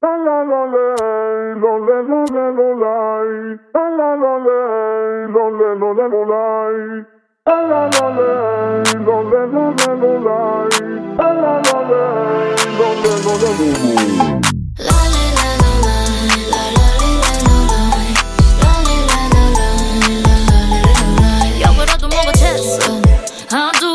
La la la lay, lo le lo le lo lay. La la la lay, lo le lo le lo lay. La la la lay, lo le lo le lo lay. La la la lay, lo le lo le lo lay. I do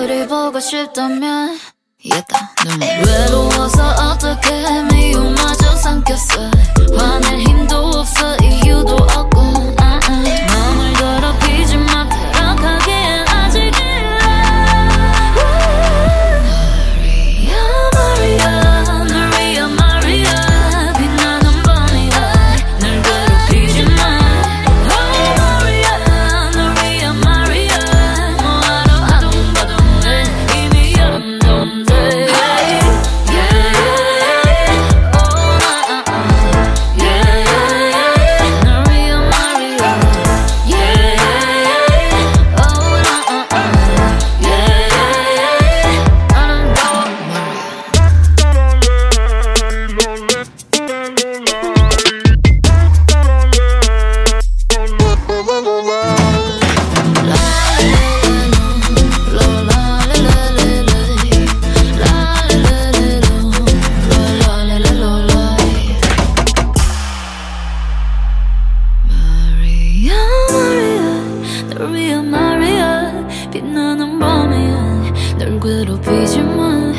너를 보고 싶다면 얘가 yeah, 외로워서 어떻게 미움마저 삼켰어. 아, Maria Maria 빛나는 밤이야 널 괴롭히지 마